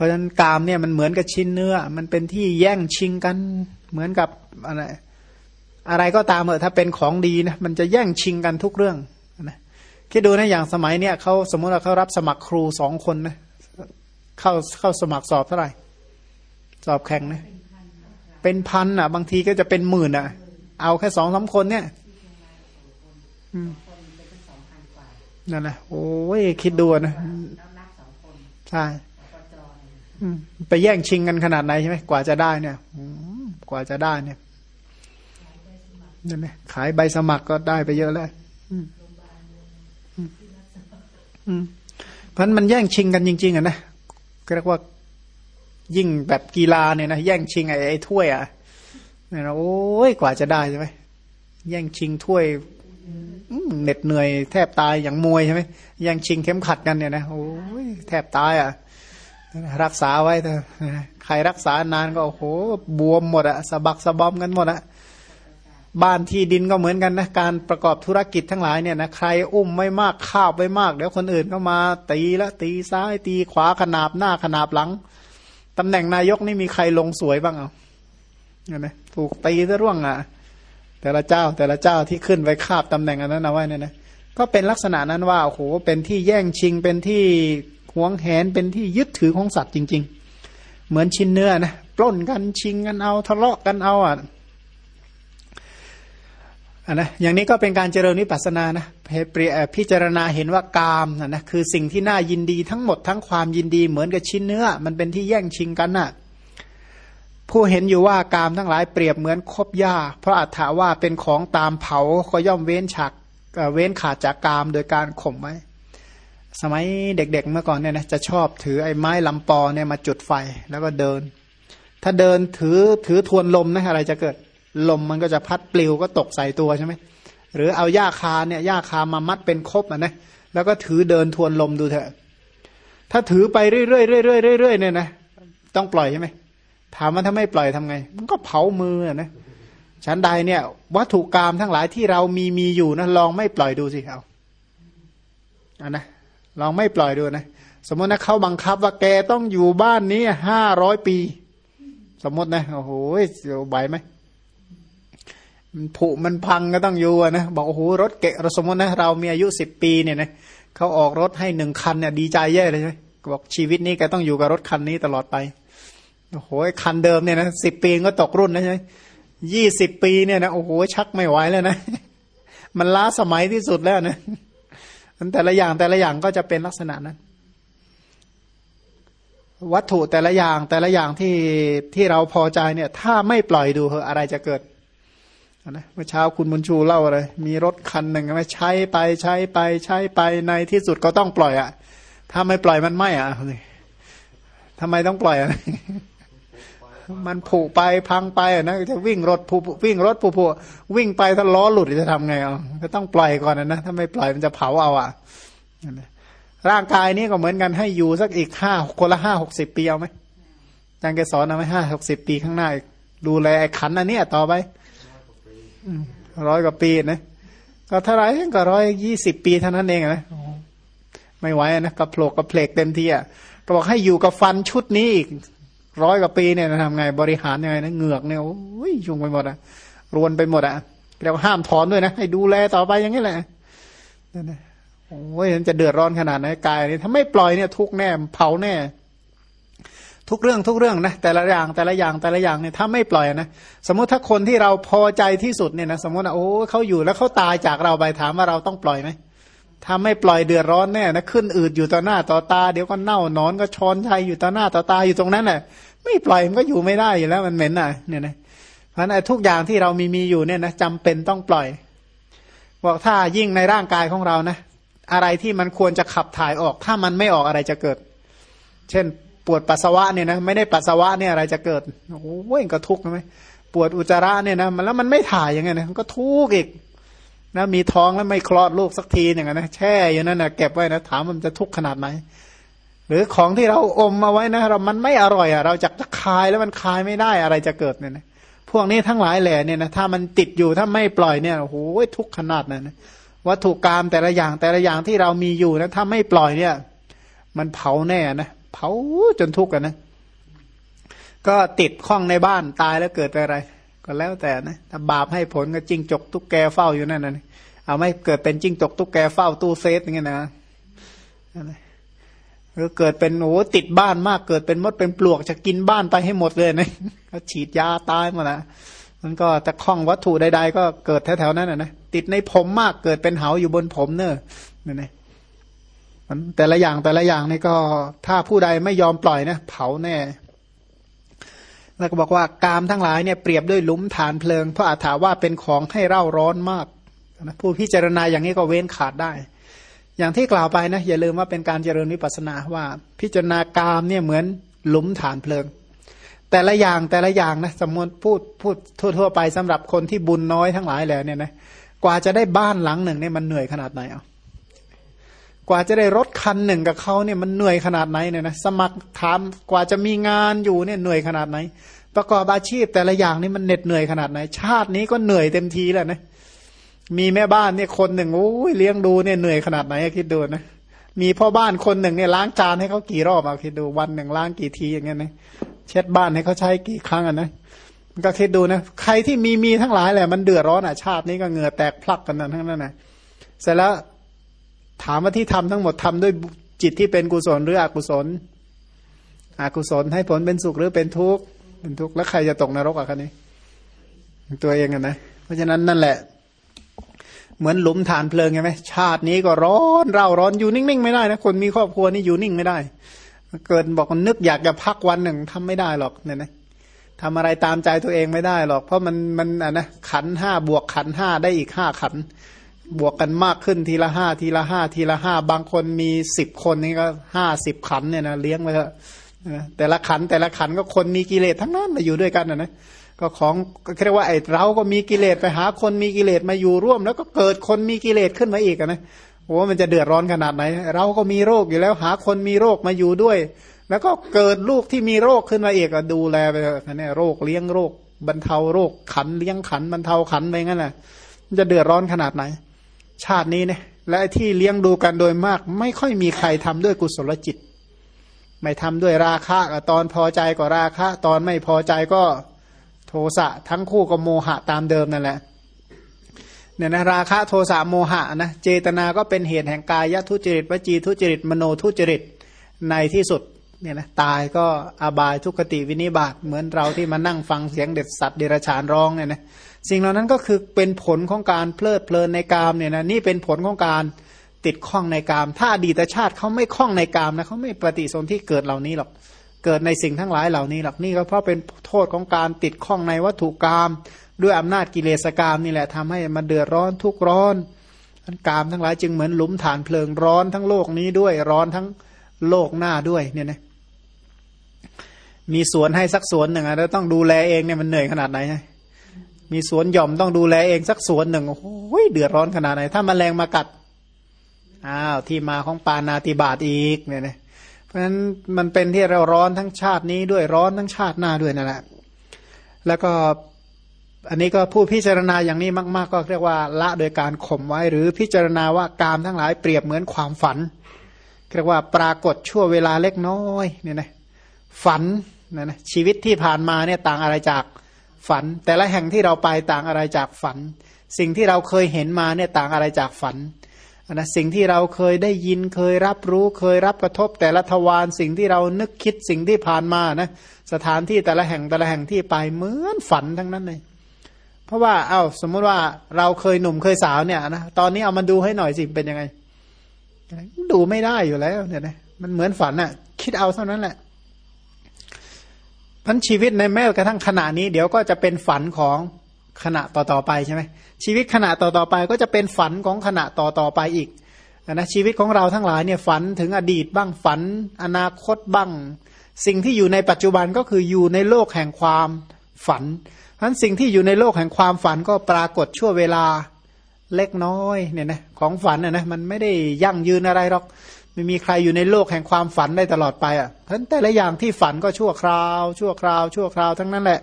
ราะฉะนั้นกามเนี่ยมันเหมือนกับชิ้นเนื้อ มันเป็นที่แย่งชิงกัน เหมือนกับอะไรอะไรก็ตามเออถ้าเป็นของดีนะมันจะแย่งชิงกันทุกเรื่องนะคิดดูนะอย่างสมัยเนี่ยเขาสมมติว่าเขารับสมัครครูสองคนนะเข้าเข้าสมัครสอบเท่าไหร่สอบแข่งนะเป็นพันอะ บางทีก็จะเป็นหมื่นอะ เอาแค่สองสาคนเนี่ยนั่นแหละโอ้ยคิดดูนะใช่ ไปแย่งชิงกันขนาดไหนใช่ไหมกว่าจะได้เนี่ยกว่าจะได้เนี่ยนั่นไงขายใบสมัครก็ได้ไปเยอะแล้วเพราะมันแย่งชิงกันจริง ๆอะนะเรียกว่ายิ่งแบบกีฬาเนี่ยนะแย่งชิงไอ้ไอ้ถ้วยอะเนี่ยนะโอ้ยกว่าจะได้ใช่ไหมแย่งชิงถ้วยเหน็ดเหนื่อยแทบตายอย่างมวยใช่ไหมแย่งชิงเข้มขัดกันเนี่ยนะโอ้ยแทบตายอะ รักษาไว้เถอะใครรักษานานก็โอ้โหบวมหมดอะสะบักสะบอมกันหมดอะบ้านที่ดินก็เหมือนกันนะการประกอบธุรกิจทั้งหลายเนี่ยนะใครอุ้มไม่มากข้าวไม่มาก เดี๋ยวคนอื่นก็มาตีละตีซ้าย ตีขวาขนาบหน้าขนาบหลังตำแหน่งนายกนี่มีใครลงสวยบ้างเอาเห็นไหมถูกตีซะร่วงอะ แต่ละเจ้าแต่ละเจ้าที่ขึ้นไปคาบตำแหน่งอันนั้นเอาไว้เนี่ยนะ ก็เป็นลักษณะนั้นว่าโอ้โหเป็นที่แย่งชิงเป็นที่หวงแหนเป็นที่ยึดถือของสัตว์จริง ๆ เหมือนชิ้นเนื้อนะปล้นกันชิงกันเอาทะเลาะกันเอาอะอันนะอย่างนี้ก็เป็นการเจริญวิปัสสนานะพิจารณาเห็นว่ากามนะนะคือสิ่งที่น่ายินดีทั้งหมดทั้งความยินดีเหมือนกับชิ้นเนื้อ มันเป็นที่แย่งชิงกันน่ะผู้เห็นอยู่ว่ากามทั้งหลายเปรียบเหมือนคบหญ้า เพราะอัตถาว่าเป็นของตามเผาก็ย่อมเว้นฉาก เว้นขาดจากกามโดยการข่มไว้ สมัยเด็กๆเมื่อก่อนเนี่ยนะจะชอบถือไอ้ไม้ลำปอเนี่ยมาจุดไฟแล้วก็เดิน ถ้าเดินถือถือทวนลมนะอะไรจะเกิดลมมันก็จะพัดปลิวก็ตกใส่ตัวใช่ไหมหรือเอาหญ้าคาเนี่ยหญ้าคามามัดเป็นคบอะนะแล้วก็ถือเดินทวนลมดูเถอะ ถ้าถือไปเรื่อยๆเรื่อยๆเรื่อยๆเนี่ยนะต้องปล่อยใช่ไหมถามว่าถ้าไม่ปล่อยทำไง มันก็เผามืออะนะ ชั้นใดเนี่ยวัตถุกรรมทั้งหลายที่เรามีมีอยู่นะลองไม่ปล่อยดูสิเอาอันนะลองไม่ปล่อยดูนะ สมมตินะเขาบังคับว่าแกต้องอยู่บ้านนี้ห้าร้อยปี สมมตินะโอ้โหไหวไหมมันผุมันพังก็ต้องอยู่นะบอกโอ้โหรถเกะสมมตินะเรามีอายุสิบปีเนี่ยนะเขาออกรถให้หนึ่งคันเนี่ยดีใจแย่เลยใช่ไหมบอกชีวิตนี้แกต้องอยู่กับรถคันนี้ตลอดไปโอ้โหคันเดิมเนี่ยนะสิบปีก็ตกรุ่นนะใช่ไหม ยี่สิบปีเนี่ยนะโอ้โหชักไม่ไหวแล้วนะ มันล้าสมัยที่สุดแล้วนะมันแต่ละอย่างแต่ละอย่างก็จะเป็นลักษณะนั้น วัตถุแต่ละอย่างแต่ละอย่างที่ที่เราพอใจเนี่ย ถ้าไม่ปล่อยดูอะไรจะเกิดนะเมื่อเช้าคุณบุญชูเล่าอะไร มีรถคันหนึ่งไหมใช้ไปใช้ไปใช้ไปในที่สุดก็ต้องปล่อยอะ่ะ ถ้าไม่ปล่อยมันไม่อะ่ะทำไมต้องปล่อยอะ่ะ มันผุไปพังไปนะจะวิ่งรถผุวิ่งรถผุผุวิ่งไปถ้าล้อหลุดจะทำไงอะก็ต้องปล่อยก่อนนะถ้าไม่ปล่อยมันจะเผาเอาอะร่างกายนี้ก็เหมือนกันให้อยู่สักอีกห้าคนละห้าหกสิบปีเอาไหมอาจารย์แกสอนเอาไหมห้าหกสิบปีข้างหน้าดูแลขันอันนี้ต่อไปร้อยกว่าปีนะก็เท่าไรก็ร้อยยี่สิบปีเท่านั้นเองนะไม่ไหวนะกระโผลกกระเพลกเต็มที่อะก็บอกให้อยู่กับฟันชุดนี้อีก ร้อยกว่าปีเนี่ยทำไงบริหารยังไงนะเหงือกเนี่ยโอ้ยยุ่งไปหมดอะรวนไปหมดอะเรียกว่าห้ามถอนด้วยนะ ให้ดูแลต่อไปอย่างนี้แหละนั่นนะโอ้ยมันจะเดือดร้อนขนาดไหนกายนี่ถ้าไม่ปล่อยเนี่ยทุกแน่เผาแน่ ทุกเรื่องทุกเรื่องนะแต่ละอย่างแต่ละอย่างแต่ละอย่างเนี่ยถ้าไม่ปล่อยนะสมมติถ้าคนที่เราพอใจที่สุดเนี่ยนะสมมติว่าโอ้เขาอยู่แล้วเขาตายจากเราไปถามว่าเราต้องปล่อยไหมถ้าไม่ปล่อยเดือดร้อนแน่นะขึ้นอืดอยู่ต่อหน้าต่อตา เดี๋ยวก็เน่านอนก็ชอนชัยอยู่ต่อหน้าต่อตาอยู่ตรงนั้นแหละ ไม่ปล่อยมันก็อยู่ไม่ได้อยู่แล้วมันเหม็นอะเนี่ยนะเพราะนั้นทุกอย่างที่เรามีมีอยู่เนี่ยนะจำเป็นต้องปล่อยบอกถ้ายิ่งในร่างกายของเรานะ อะไรที่มันควรจะขับถ่ายออก ถ้ามันไม่ออกอะไรจะเกิด เช่น ปวดปัสสาวะเนี่ยนะไม่ได้ปัสสาวะเนี่ยอะไรจะเกิดโอ้ยก็ทุกข์ใช่ไหมปวดอุจจาระเนี่ยนะมันแล้วมันไม่ถ่ายยังไงนะมันก็ทุกข์อีกนะมีท้องแล้วไม่คลอดลูกสักทีอย่างนั้นนะแช่อยู่นั่นนะเก็บไว้นะถามมันจะทุกข์ขนาดไหน หรือของที่เราอมมาไว้นะเรามันไม่อร่อยอะเราจะคายแล้วมันคายไม่ได้อะไรจะเกิดเนี่ยนะพวกนี้ทั้งหลายแหล่เนี่ยนะถ้ามันติดอยู่ถ้าไม่ปล่อยเนี่ยโอ้โหทุกขนาดนั้นนะวัตถุกรรมแต่ละอย่างแต่ละอย่างที่เรามีอยู่นะถ้าไม่ปล่อยเนี่ย มันเผาแน่นะเผาจนทุกข์กันนะก็ติดข้องในบ้านตายแล้วเกิดอะไร ก็แล้วแต่นะถ้าบาปให้ผลก็จิ้งจกตุ๊กแกเฝ้าอยู่นั่นนะเอาไม่เกิดเป็นจิ้งจกตุ๊กแกเฝ้าตู้เซฟอย่างเงี้ยนะ หรือเกิดเป็นโอ้ติดบ้านมากเกิดเป็นมดเป็นปลวกจะกินบ้านไปให้หมดเลยนะก็ฉีดยาตายหมดนะมันก็จะคล้องวัตถุใดๆก็เกิดแถวๆนั้นนะติดในผมมากเกิดเป็นเหาอยู่บนผมเนอะนี่นะมันแต่ละอย่างแต่ละอย่างนี่ก็ถ้าผู้ใดไม่ยอมปล่อยนะเผาแน่ แล้วก็บอกว่ากามทั้งหลายเนี่ยเปรียบด้วยลุมฐานเพลิง เพราะอาถาว่าเป็นของให้เร่าร้อนมากนะผู้พิจารณาอย่างนี้ก็เว้นขาดได้ อย่างที่กล่าวไปนะอย่าลืมว่าเป็นการเจริญวิปัสนาว่า พิจารณากามเนี่ยเหมือนหลุมฐานเพลิง แต่ละอย่างแต่ละอย่างนะสมมติพูดพูดทั่วๆไปสำหรับคนที่บุญน้อยทั้งหลายแล้วเนี่ยนะกว่าจะได้บ้านหลังหนึ่งเนี่ยมันเหนื่อยขนาดไหนเอากว่าจะได้รถคันหนึ่งกับเขาเนี่ยมันเหนื่อยขนาดไหนเนี่ยนะสมัครถามกว่าจะมีงานอยู่เนี่ยเหนื่อยขนาดไหน ประกอบอาชีพแต่ละอย่างนี่มันเหน็ดเหนื่อยขนาดไหน ชาตินี้ก็เหนื่อยเต็มทีแล้วนะ มีแม่บ้านเนี่ยคนหนึ่งโอ้ยเลี้ยงดูเนี่ยเหนื่อยขนาดไหนคิดดูนะมีพ่อบ้านคนหนึ่งเนี่ยล้างจานให้เขากี่รอบเอาคิดดูวันหนึ่งล้างกี่ทีอย่างเงี้ยนะเช็ดบ้านให้เขาใช้กี่ครั้งอะนะก็คิดดูนะใครที่มีมีทั้งหลายแหละมันเดือดร้อนอะชาตินี้ก็เหงื่อแตกพลักกันนั่นทั้งนั้นนะเสร็จแล้วถามว่าที่ทำทั้งหมดทำด้วยจิตที่เป็นกุศลหรืออกุศล อกุศลให้ผลเป็นสุขหรือเป็นทุกข์เป็นทุกข์แล้วใครจะตกนรกอะคันนี้ ตัวเองกันนะ เพราะฉะนั้นนั่นแหละ เหมือนหลุมฐานเพลิงไงไหมชาตินี้ก็ร้อนเร่าร้อนอยู่นิ่งๆไม่ได้นะคนมีครอบครัวนี่อยู่นิ่งไม่ได้ เกิดบอกนนึกอยากจะพักวันหนึ่งทำไม่ได้หรอกเนี่ยนะทำอะไรตามใจตัวเองไม่ได้หรอก เพราะมันมันอะนะขันห้าบวกขันห้าได้อีกห้าขัน บวกกันมากขึ้นทีละห้าทีละห้าทีละห้าบางคนมีสิบคนนี่ก็ห้าสิบขันเนี่ยนะเลี้ยงไว้เถอะแต่ละขันแต่ละขันก็คนมีกิเลสทั้งนั้นมาอยู่ด้วยกันนะนะ ก็ของก็เรียกว่าไอ้เราก็มีกิเลสไปหาคนมีกิเลสมาอยู่ร่วม แล้วก็เกิดคนมีกิเลสขึ้นมาอีกนะโอ้มันจะเดือดร้อนขนาดไหน เราก็มีโรคอยู่แล้วหาคนมีโรคมาอยู่ด้วย แล้วก็เกิดลูกที่มีโรคขึ้นมาเอกดูแลไปเนี่ยโรคเลี้ยงโรค บรรเทาโรคขันเลี้ยงขันบรรเทาขันไปงั้นแหละจะเดือดร้อนขนาดไหน ชาตินี้เนี่ยและที่เลี้ยงดูกันโดยมาก ไม่ค่อยมีใครทำด้วยกุศลจิต ไม่ทำด้วยราคะตอนพอใจก็ราคะ ตอนไม่พอใจก็ โทสะทั้งคู่ก็โมหะตามเดิมนั่นแหละเนี่ยนะราคะโทสะโมหะนะเจตนาก็เป็นเหตุแห่งกายทุจริตวจีทุจริตมโนทุจริตในที่สุดเนี่ยนะตายก็อบายทุกขติวินิบาตเหมือนเราที่มานั่งฟังเสียงเด็ดสัตว์เดรัจฉานร้องเนี่ยนะสิ่งเหล่านั้นก็คือเป็นผลของการเพลิดเพลินในกามเนี่ยนะนี่เป็นผลของการติดข้องในกาม ถ้าอดีตชาติเขาไม่ข้องในกามนะเขาไม่ปฏิสนธิเกิดเหล่านี้หรอก เกิดในสิ่งทั้งหลายเหล่านี้หรอกนี่ก็เพราะเป็นโทษของการติดข้องในวัตถุกรรมด้วยอำนาจกิเลสกรรมนี่แหละทำให้มันเดือดร้อนทุกร้อนกามทั้งหลายจึงเหมือนหลุมฐานเพลิงร้อนทั้งโลกนี้ด้วยร้อนทั้งโลกหน้าด้วยเนี่ยนะมีสวนให้สักสวนหนึ่งแล้วต้องดูแลเองเนี่ยมันเหนื่อยขนาดไหนมีสวนหย่อมต้องดูแลเองสักสวนหนึ่งโอ้ยเดือดร้อนขนาดไหน ถ้ามาแรงมากัดอ้าวที่มาของปานาติบาตอีกเนี่ยนะ เพราะฉะนั้นมันเป็นที่เราร้อนทั้งชาตินี้ด้วยร้อนทั้งชาติหน้าด้วยนั่นแหละ แล้วก็อันนี้ก็ผู้พิจารณาอย่างนี้มาก ๆ ก็เรียกว่าละโดยการข่มไว้ หรือพิจารณาว่ากามทั้งหลายเปรียบเหมือนความฝันเรียกว่าปรากฏชั่วเวลาเล็กน้อยเนี่ยนะฝันนะนะชีวิตที่ผ่านมาเนี่ยต่างอะไรจากฝัน แต่ละแห่งที่เราไปต่างอะไรจากฝัน สิ่งที่เราเคยเห็นมาเนี่ยต่างอะไรจากฝัน นะสิ่งที่เราเคยได้ยินเคยรับรู้เคยรับกระทบแต่ละทวารสิ่งที่เรานึกคิดสิ่งที่ผ่านมานะสถานที่แต่ละแห่งแต่ละแห่งที่ไปเหมือนฝันทั้งนั้นเลยเพราะว่าเอา้าสมมติว่าเราเคยหนุ่มเคยสาวเนี่ยนะตอนนี้เอามาดูให้หน่อยสิเป็นยังไง ดูไม่ได้อยู่แล้วเนี่ยนะมันเหมือนฝันอะ่ะ คิดเอาเท่านั้นแหละพันชีวิตในแม้กระทั่งขณะนี้ เดี๋ยวก็จะเป็นฝันของ ขณะต่อๆไปใช่ไหมชีวิตขณะต่อๆไปก็จะเป็นฝันของขณะต่อๆไปอีกนะชีวิตของเราทั้งหลายเนี่ยฝันถึงอดีตบ้างฝัน อนาคตบ้าง สิ่งที่อยู่ในปัจจุบันก็คืออยู่ในโลกแห่งความฝันทั้นสิ่งที่อยู่ในโลกแห่งความฝันก็ปรากฏชั่วเวลาเล็กน้อยเนี่ยนะของฝันนะนะมันไม่ได้ยั่งยืนอะไรหรอกไม่มีใครอยู่ในโลกแห่งความฝันได้ตลอดไปอะเพราะแต่ละอย่างที่ฝันก็ชั่วคราว ชั่วคราว ชั่วคราวทั้งนั้นแหละ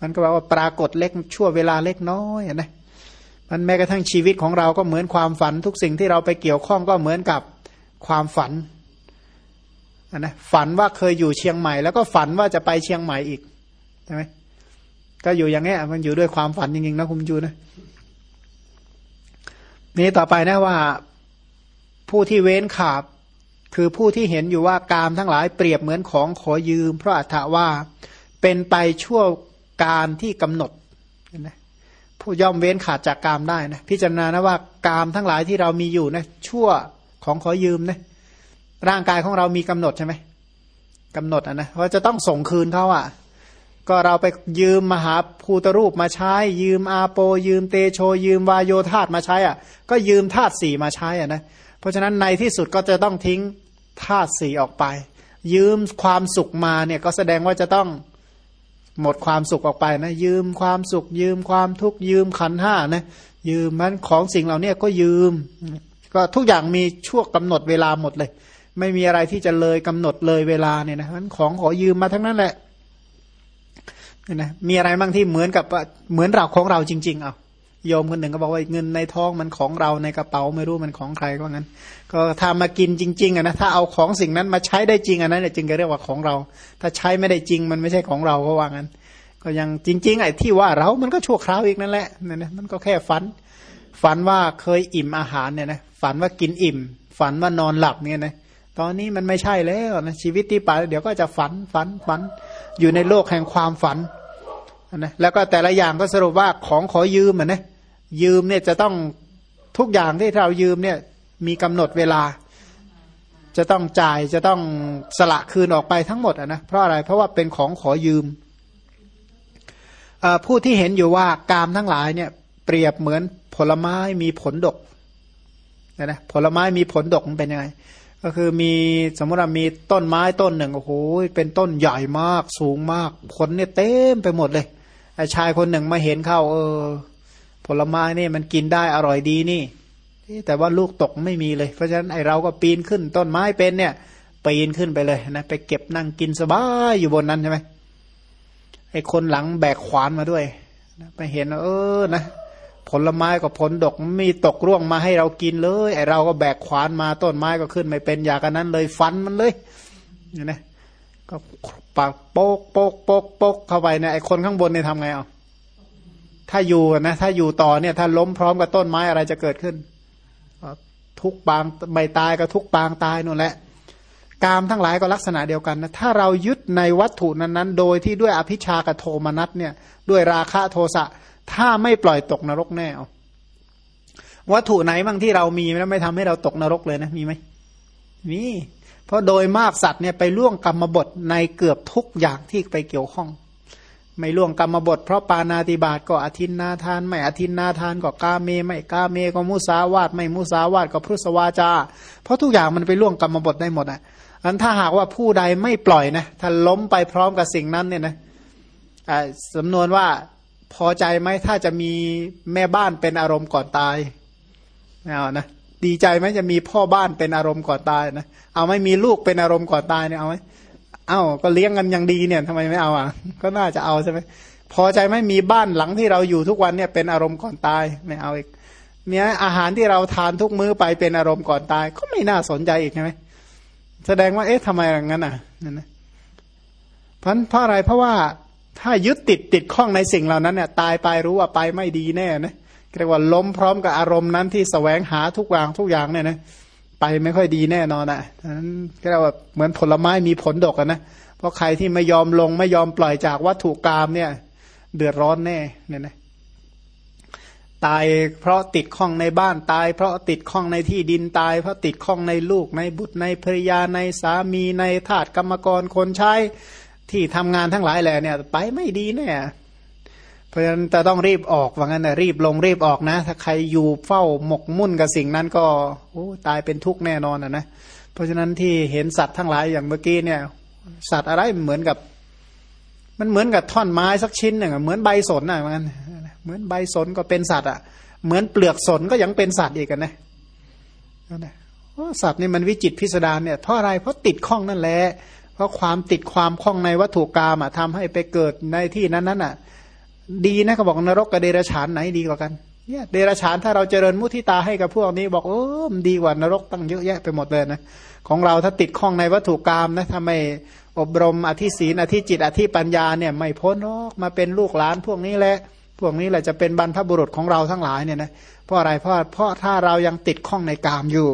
มันก็บอกว่าปรากฏเล็กชั่วเวลาเล็กน้อยนะมันแม้กระทั่งชีวิตของเราก็เหมือนความฝัน ทุกสิ่งที่เราไปเกี่ยวข้องก็เหมือนกับความฝันนนะฝันว่าเคยอยู่เชียงใหม่ แล้วก็ฝันว่าจะไปเชียงใหม่อีกใช่ไหมก็อยู่อย่างเงี้ยมันอยู่ด้วยความฝันจริงๆนะคุณจูนะนี่ต่อไปนะว่าผู้ที่เว้นขาบ คือผู้ที่เห็นอยู่ว่ากามทั้งหลายเปรียบเหมือนของขอยืม เพราะอัตถาว่าเป็นไปชั่ว การที่กำหนดนะผู้ย่อมเว้นขาดจากกามได้นะพิจารณานะว่ากามทั้งหลายที่เรามีอยู่นะชั่วของขอยืมนะร่างกายของเรามีกำหนดใช่ไหมกำหนดอะนะว่าจะต้องส่งคืนเขาอะ ก็เราไปยืมมหาภูตรูปมาใช้ ยืมอาโป ยืมเตโช ยืมวายโยธาตมาใช้อะ ก็ยืมธาตุสี่มาใช้อะนะเพราะฉะนั้นในที่สุดก็จะต้องทิ้งธาตุสี่ออกไป ยืมความสุขมาเนี่ยก็แสดงว่าจะต้อง หมดความสุขออกไปนะ ยืมความสุข ยืมความทุกข์ยืมขันห้านะยืมมันของสิ่งเหล่านี้ก็ยืม ก็ทุกอย่างมีช่วงกาหนดเวลาหมดเลย ไม่มีอะไรที่จะเลยกำหนดเลยเวลาเนี่ยนะมันของขอยืมมาทั้งนั้นแหละนะมีอะไรบ้างที่เหมือนกับเหมือนเราของเราจริง ๆ เอา โยมคนหนึ่งก็บอกว่าเงินในท้องมันของเราในกระเป๋าไม่รู้มันของใครก็งั้น ก็ทามากินจริงๆอะนะถ้าเอาของสิ่งนั้นมาใช้ได้จริงอันนั้นจึงจะเรียกว่าของเรา ถ้าใช้ไม่ได้จริงมันไม่ใช่ของเราก็ว่างั้น ก็ยังจริง ๆ ไอ้ที่ว่าเรามันก็ชั่วคราวอีกนั่นแหละนั่นนะมันก็แค่ฝัน ฝันว่าเคยอิ่มอาหารเนี่ยนะฝันว่ากินอิ่ม ฝันว่านอนหลับเนี่ยนะตอนนี้มันไม่ใช่แล้วนะชีวิตที่ไปเดี๋ยวก็จะฝันฝันฝันอยู่ในโลกแห่งความฝันนะแล้วก็แต่ละอย่างก็สรุปว่าของขอยืมเหมือนนะ ยืมเนี่ยจะต้องทุกอย่างที่เรายืมเนี่ยมีกำหนดเวลา จะต้องจ่ายจะต้องสละคืนออกไปทั้งหมดนะเพราะอะไรเพราะว่าเป็นของขอยืมผู้ที่เห็นอยู่ว่ากามทั้งหลายเนี่ยเปรียบเหมือนผลไม้มีผลดกนะนะผลไม้มีผลดกมันเป็นยังไง ก็คือมีสมมติว่ามีต้นไม้ต้นหนึ่งโอ้โหเป็นต้นใหญ่มากสูงมาก ผลเนี่ยเต็มไปหมดเลยไอ้ชายคนหนึ่งมาเห็นเข้า เออ ผลไม้นี่มันกินได้อร่อยดีนี่ แต่ว่าลูกตกไม่มีเลย เพราะฉะนั้นไอเราก็ปีนขึ้นต้นไม้เป็นเนี่ยปีนขึ้นไปเลยนะไปเก็บนั่งกินสบายอยู่บนนั้นใช่ไหมไอคนหลังแบกขวานมาด้วยไปเห็นเออนะผลไม้กับผลดกมีตกร่วงมาให้เรากินเลยไอเราก็แบกขวานมาต้นไม้ก็ขึ้นไม่เป็นอย่างนั้นเลยฟันมันเลยเนี่ยนะก็ปากโป๊กโป๊กโป๊กโป๊กเข้าไปเนี่ยไอคนข้างบนเนี่ยทำไงอะ ถ้าอยู่นะถ้าอยู่ต่อเนี่ย ถ้าล้มพร้อมกับต้นไม้อะไรจะเกิดขึ้น ทุกปางใบตายกับทุกปางตายนู่นแหละกามทั้งหลายก็ลักษณะเดียวกันนะถ้าเรายึดในวัตถุนั้นๆ โดยที่ด้วยอภิชากับโทมนัสเนี่ย ด้วยราคะโทสะถ้าไม่ปล่อยตกนรกแน่วัตถุไหนบ้างที่เรามีแล้วไม่ทำให้เราตกนรกเลยนะมีไหมมีเพราะโดยมากสัตว์เนี่ยไปล่วงกรรมบทในเกือบทุกอย่างที่ไปเกี่ยวข้อง ไม่ล่วงกรรมบทเพราะปานาติบาตก็อธินนาทาน ไม่อธินนาทานก็กาเม ไม่กาเมก็มุสาวาตไม่มุสาวาตก็พุทสวาจา เพราะทุกอย่างมันไปล่วงกรรมบทได้หมดอะอันถ้าหากว่าผู้ใดไม่ปล่อยนะถ้าล้มไปพร้อมกับสิ่งนั้นเนี่ยนะสำนวนว่าพอใจไหมถ้าจะมีแม่บ้านเป็นอารมณ์ก่อนตายเอานะดีใจไหมจะมีพ่อบ้านเป็นอารมณ์ก่อนตายนะเอาไม่มีลูกเป็นอารมณ์ก่อนตายเนี่ยเอาไหม เอา้าก็เลี้ยงกันอย่างดีเนี่ยทำไมไม่เอาอะ ก็น่าจะเอาใช่ไหมพอใจไม่มีบ้านหลังที่เราอยู่ทุกวันเนี่ยเป็นอารมณ์ก่อนตายไม่เอาอีกเนี่ยอาหารที่เราทานทุกมื้อไปเป็นอารมณ์ก่อนตาย ก็ไม่น่าสนใจอีกใช่ไหมแสดงว่าเอ๊ะทำไมอย่างนั้นอะนั่นนะเพราะเพราะอะไรเพราะว่าถ้ายึดติดติดข้องในสิ่งเหล่านั้นเนี่ยตายไปรู้ว่าไปไม่ดีแน่นะเรียกว่าล้มพร้อมกับอารมณ์นั้นที่สแสวงหาทุกอย่างทุกอย่างเนี่ยนะ ไปไม่ค่อยดีแน่นอนอะนั้นก็เรียกว่าเหมือนผลไม้มีผลดกนะเพราะใครที่ไม่ยอมลงไม่ยอมปล่อยจากวัตถุกรรมเนี่ย เดือดร้อนแน่เนี่ยนะตายเพราะติดข้องในบ้านตาย เพราะติดข้องในที่ดินตาย เพราะติดข้องในลูกในบุตรในภริยาในสามีในทาสกรรมกรคนใช้ที่ทำงานทั้งหลายแหละเนี่ย ไปไม่ดีแน่ ราะฉะนั้นจะต้องรีบออกว่างั้นนะรีบลงรีบออกนะ ถ้าใครอยู่เฝ้าหมกมุ่นกับสิ่งนั้นก็โอ้ตายเป็นทุกข์แน่นอนนะนะเพราะฉะนั้นที่เห็นสัตว์ทั้งหลายอย่างเมื่อกี้เนี่ย สัตว์อะไรเหมือนกับ มันเหมือนกับท่อนไม้สักชิ้นหนึ่งเหมือนใบสนอะว่างั้นเหมือนใบสนก็เป็นสัตว์อะ เหมือนเปลือกสนก็ยังเป็นสัตว์อีกกันนะนะสัตว์นี่มันวิจิตพิสดารเนี่ยเพราะอะไรเพราะติดข้องนั่นแหละเพราะความติดความข้องในวัตถุกรรมอะทำให้ไปเกิดในที่นั้นนั้นอะ ดีนะเขาบอกนรกกับเดรัจฉานไหนดีกว่ากันเนี่ยเดรัจฉานถ้าเราเจริญมุทิตาให้กับพวกนี้บอกเออมันดีกว่านรกตั้งเยอะแยะไปหมดเลยนะของเราถ้าติดข้องในวัตถุกรรมนะถ้าไมอบรมอธิศีนอธิจิตอธิปัญญาเนี่ยไม่พ้นหรอกมาเป็นลูกหลานพวกนี้แหละพวกนี้แหละจะเป็นบรรพบุรุษของเราทั้งหลายเนี่ยนะเพราะอะไรเพราะเพราะถ้าเรายังติดข้องในกามอยู่